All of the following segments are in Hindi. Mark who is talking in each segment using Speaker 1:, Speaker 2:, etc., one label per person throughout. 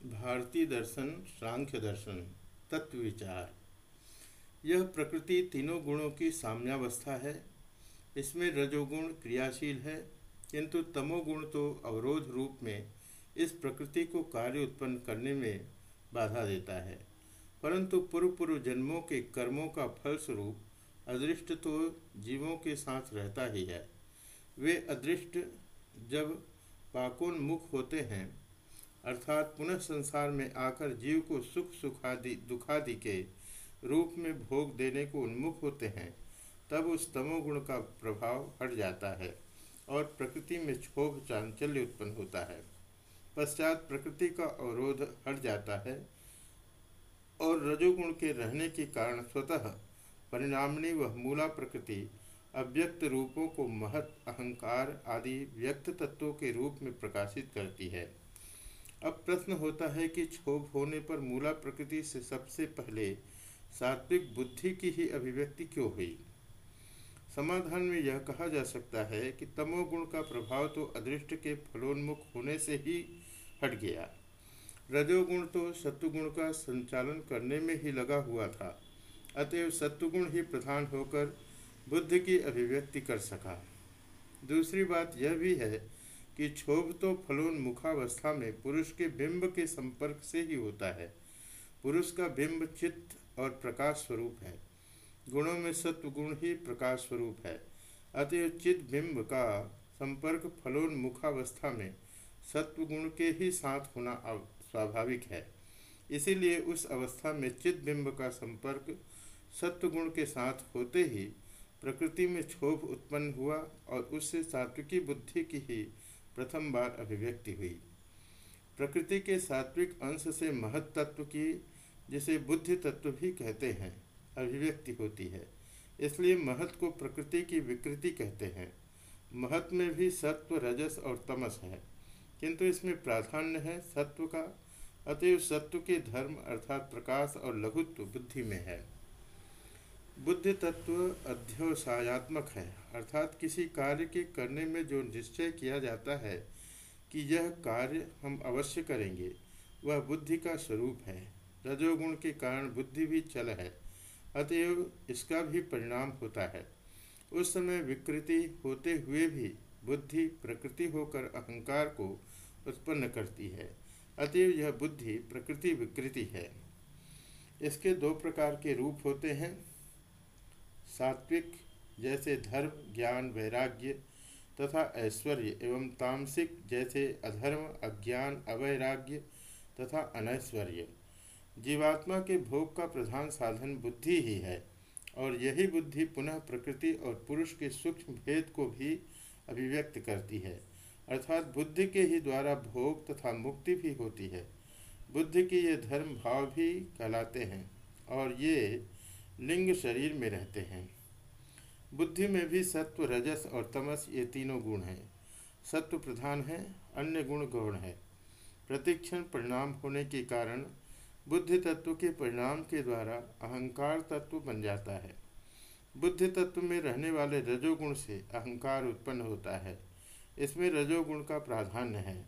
Speaker 1: भारतीय दर्शन, सांख्य दर्शन तत्व विचार यह प्रकृति तीनों गुणों की साम्यावस्था है। इसमें रजोगुण क्रियाशील है, किंतु तमोगुण तो अवरोध रूप में इस प्रकृति को कार्य उत्पन्न करने में बाधा देता है। परंतु पूर्व पूर्व जन्मों के कर्मों का फलस्वरूप अदृष्ट तो जीवों के साथ रहता ही है। वे अदृष्ट जब पाकोन्मुख होते हैं अर्थात पुनः संसार में आकर जीव को सुख सुखादि दुखादि के रूप में भोग देने को उन्मुख होते हैं, तब उस तमोगुण का प्रभाव हट जाता है और प्रकृति में क्षोभ चांचल्य उत्पन्न होता है। पश्चात प्रकृति का अवरोध हट जाता है और रजोगुण के रहने के कारण स्वतः परिणामनी व मूला प्रकृति, अव्यक्त रूपों को महत, अहंकार आदि व्यक्त तत्वों के रूप में प्रकाशित करती है। अब प्रश्न होता है कि क्षोभ होने पर मूला प्रकृति से सबसे पहले सात्विक बुद्धि की ही अभिव्यक्ति क्यों हुई? समाधान में यह कहा जा सकता है कि तमोगुण का प्रभाव तो अदृष्ट के फलोन्मुख होने से ही हट गया। रजोगुण तो सत्वगुण का संचालन करने में ही लगा हुआ था, अतएव सत्वगुण ही प्रधान होकर बुद्ध की अभिव्यक्ति कर सका। दूसरी बात यह भी है कि क्षोभ तो फलोन्मुखावस्था में पुरुष के बिंब के संपर्क से ही होता है। पुरुष का बिंब चित्त और प्रकाश स्वरूप है। गुणों में सत्व गुण ही प्रकाश स्वरूप है। अतएव चित्त बिंब का संपर्क फलोन्मुखावस्था में सत्व गुण के ही साथ होना स्वाभाविक है। इसीलिए उस अवस्था में चित्त बिंब का संपर्क सत्व गुण के साथ होते ही प्रकृति में क्षोभ उत्पन्न हुआ और उससे सात्विकी बुद्धि की ही प्रथम बार अभिव्यक्ति हुई। प्रकृति के सात्विक अंश से महत तत्व की, जिसे बुद्धि तत्व भी कहते हैं, अभिव्यक्ति होती है। इसलिए महत को प्रकृति की विकृति कहते हैं। महत में भी सत्व, रजस और तमस है। किंतु इसमें प्राधान्य है सत्व का। अतएव सत्व के धर्म अर्थात प्रकाश और लघुत्व बुद्धि में है। बुद्धि तत्व अध्यवसायात्मक है। अर्थात किसी कार्य के करने में जो निश्चय किया जाता है कि यह कार्य हम अवश्य करेंगे, वह बुद्धि का स्वरूप है। रजोगुण के कारण बुद्धि भी चल है, अतएव इसका भी परिणाम होता है। उस समय विकृति होते हुए भी बुद्धि प्रकृति होकर अहंकार को उत्पन्न करती है। अतएव यह बुद्धि प्रकृति विकृति है। इसके दो प्रकार के रूप होते हैं। सात्विक जैसे धर्म, ज्ञान, वैराग्य तथा ऐश्वर्य एवं तामसिक जैसे अधर्म, अज्ञान, अवैराग्य तथा अनैश्वर्य। जीवात्मा के भोग का प्रधान साधन बुद्धि ही है और यही बुद्धि पुनः प्रकृति और पुरुष के सूक्ष्म भेद को भी अभिव्यक्त करती है। अर्थात बुद्धि के ही द्वारा भोग तथा मुक्ति भी होती है। बुद्धि के ये धर्म भाव भी कहलाते हैं और ये लिंग शरीर में रहते हैं। बुद्धि में भी सत्व, रजस और तमस ये तीनों गुण हैं। सत्व प्रधान है, अन्य गुण गौण है। प्रतिक्षण परिणाम होने के कारण बुद्धि तत्व के परिणाम के द्वारा अहंकार तत्व बन जाता है। बुद्धि तत्व में रहने वाले रजोगुण से अहंकार उत्पन्न होता है। इसमें रजोगुण का प्राधान्य है।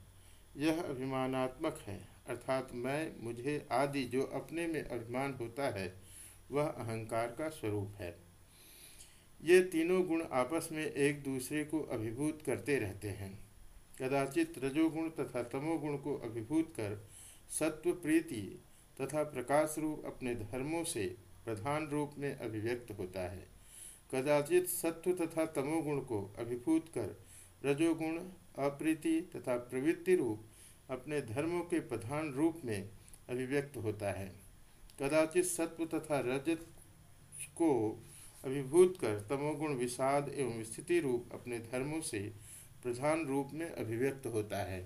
Speaker 1: यह अभिमानात्मक है, अर्थात मैं, मुझे आदि जो अपने में अभिमान होता है वह अहंकार का स्वरूप है। ये तीनों गुण आपस में एक दूसरे को अभिभूत करते रहते हैं। कदाचित रजोगुण तथा तमोगुण को अभिभूत कर सत्व प्रीति तथा प्रकाश रूप अपने धर्मों से प्रधान रूप में अभिव्यक्त होता है। कदाचित सत्व तथा तमोगुण को अभिभूत कर रजोगुण, अप्रीति तथा प्रवृत्ति रूप अपने धर्मों के प्रधान रूप में अभिव्यक्त होता है। कदाचित सत्व तथा रजत को अभिभूत कर तमोगुण विषाद एवं स्थिति रूप अपने धर्मों से प्रधान रूप में अभिव्यक्त होता है।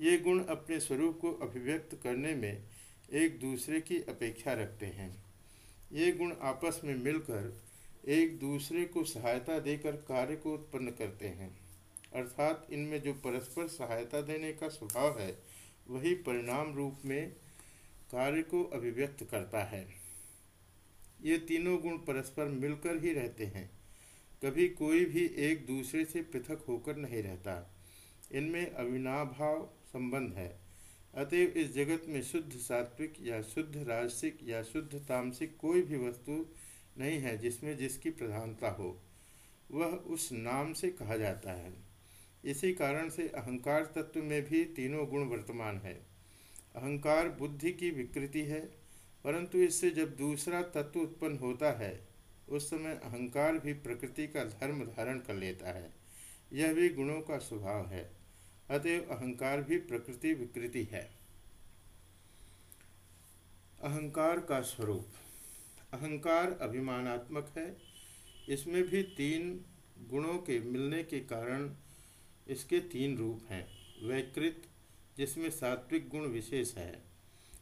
Speaker 1: ये गुण अपने स्वरूप को अभिव्यक्त करने में एक दूसरे की अपेक्षा रखते हैं। ये गुण आपस में मिलकर एक दूसरे को सहायता देकर कार्य को उत्पन्न करते हैं। अर्थात इनमें जो परस्पर सहायता देने का स्वभाव है, वही परिणाम रूप में कार्य को अभिव्यक्त करता है। ये तीनों गुण परस्पर मिलकर ही रहते हैं। कभी कोई भी एक दूसरे से पृथक होकर नहीं रहता। इनमें अविनाभाव संबंध है। अतएव इस जगत में शुद्ध सात्विक या शुद्ध राजसिक या शुद्ध तामसिक कोई भी वस्तु नहीं है जिसमें जिसकी प्रधानता हो। वह उस नाम से कहा जाता है। इसी कारण से अहंकार तत्व में भी तीनों गुण वर्तमान है। अहंकार बुद्धि की विकृति है, परंतु इससे जब दूसरा तत्व उत्पन्न होता है, उस समय अहंकार भी प्रकृति का धर्म धारण कर लेता है। यह भी गुणों का स्वभाव है, अतएव अहंकार भी प्रकृति विकृति है। अहंकार का स्वरूप। अहंकार अभिमानात्मक है, इसमें भी तीन गुणों के मिलने के कारण इसके तीन रूप हैं, वैकृत जिसमें सात्विक गुण विशेष है,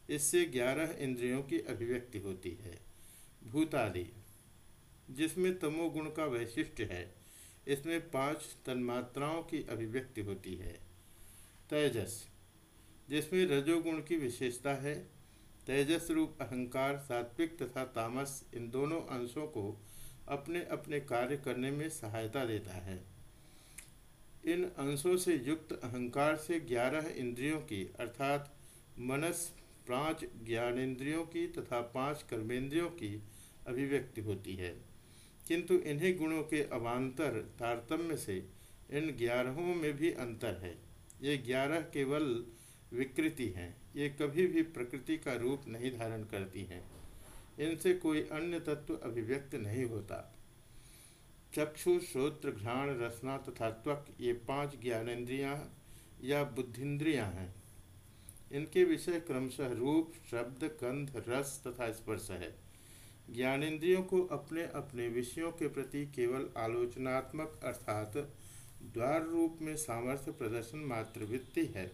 Speaker 1: इससे ग्यारह इंद्रियों की अभिव्यक्ति होती है। भूतादि, जिसमें तमोगुण का वैशिष्ट है, इसमें पाँच तन्मात्राओं की अभिव्यक्ति होती है। तेजस, जिसमें रजोगुण की विशेषता है, तेजस रूप अहंकार, सात्विक तथा तामस इन दोनों अंशों को अपने अपने कार्य करने में सहायता देता है। इन अंशों से युक्त अहंकार से ग्यारह इंद्रियों की, अर्थात मनस पाँच ज्ञानेन्द्रियों की तथा पाँच कर्मेंद्रियों की अभिव्यक्ति होती है। किंतु इन्हीं गुणों के अवान्तर तारतम्य से इन ग्यारहों में भी अंतर है। ये ग्यारह केवल विकृति हैं, ये कभी भी प्रकृति का रूप नहीं धारण करती हैं। इनसे कोई अन्य तत्व अभिव्यक्त नहीं होता। चक्षु, श्रोत्र, घ्राण, रसना तथा त्वक ये पाँच ज्ञानेन्द्रियाँ या बुद्धिन्द्रियाँ हैं। इनके विषय क्रमशः रूप, शब्द गंध रस तथा स्पर्श है। ज्ञानेन्द्रियों को अपने अपने विषयों के प्रति केवल आलोचनात्मक अर्थात द्वार रूप में सामर्थ्य प्रदर्शन मात्र वृत्ति है।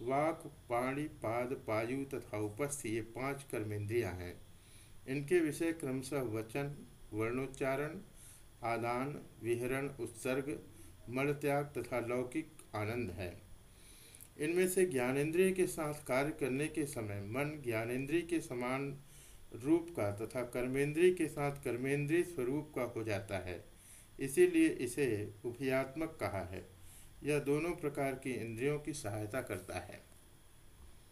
Speaker 1: वाक, पाणी, पाद, पायु तथा उपस्थ ये पाँच कर्मेंद्रियाँ हैं। इनके विषय क्रमशः वचन, वर्णोच्चारण आदान, विहरण, उत्सर्ग, मलत्याग तथा लौकिक आनंद है। इनमें से ज्ञानेन्द्रिय के साथ कार्य करने के समय मन ज्ञानेन्द्रिय के समान रूप का तथा कर्मेंद्रिय के साथ कर्मेंद्रिय स्वरूप का हो जाता है। इसीलिए इसे उभयात्मक कहा है। यह दोनों प्रकार की इंद्रियों की सहायता करता है।